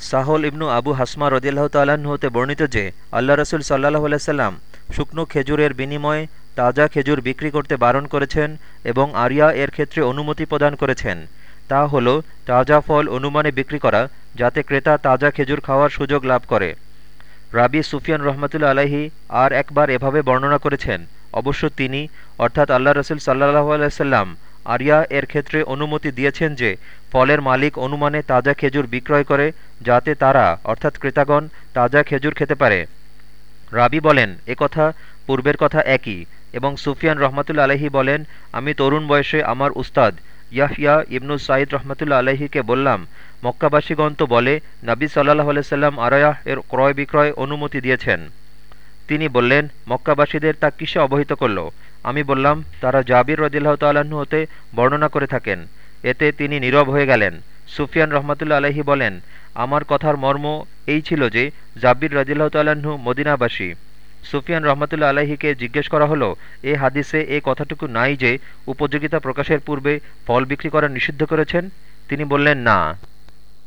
সাহল ইবনু আবু হাসমা রদিল্লাহ তাল্লাহ্ন হতে বর্ণিত যে, আল্লাহ রসুল সাল্লাহ আলাইসাল্লাম শুকনো খেজুরের বিনিময়ে তাজা খেজুর বিক্রি করতে বারণ করেছেন এবং আরিয়া এর ক্ষেত্রে অনুমতি প্রদান করেছেন। তা হল তাজা ফল অনুমানে বিক্রি করা, যাতে ক্রেতা তাজা খেজুর খাওয়ার সুযোগ লাভ করে। রাবি সুফিয়ান রহমতুল্লা আলাহি আর একবার এভাবে বর্ণনা করেছেন। অবশ্য তিনি, অর্থাৎ আল্লাহ রসুল সাল্লাহ আলাইসাল্লাম আরিয়া এর ক্ষেত্রে অনুমতি দিয়েছেন যে, ফলের মালিক অনুমানে তাজা খেজুর বিক্রয় করে যাতে তারা, অর্থাৎ ক্রেতাগণ, তাজা খেজুর খেতে পারে। রাবি বলেন কথা পূর্বের কথা একই এবং সুফিয়ান রহমতুল্লা আলহি বলেন, আমি তরুণ বয়সে আমার উস্তাদ ইয়াহিয়া ইবনু সাইদ রহমতুল্লা আলহিকে বললাম, মক্কাবাসীগণ তো বলে, নাবি সাল্লাহ আলাইসাল্লাম আরায়াহ এর ক্রয় বিক্রয় অনুমতি দিয়েছেন। তিনি বললেন, মক্কাবাসীদের তা কিসে অবহিত করল? আমি বললাম, তারা জাবির রদিল্লাহ তাল্লাহ্ন হতে বর্ণনা করে থাকেন। এতে তিনি নীরব হয়ে গেলেন। সুফিয়ান রহমতুল্লা আলহি বলেন, আমার কথার মর্ম এই ছিল যে, জাবির রদিল্লাহ তাল্লাহ্ন মদিনাবাসী। সুফিয়ান রহমতুল্লা আলাহিকে জিজ্ঞেস করা হলো, এ হাদিসে এ কথাটুকু নাই যে, উপযোগিতা প্রকাশের পূর্বে ফল বিক্রি করা নিষিদ্ধ করেছেন? তিনি বললেন, না।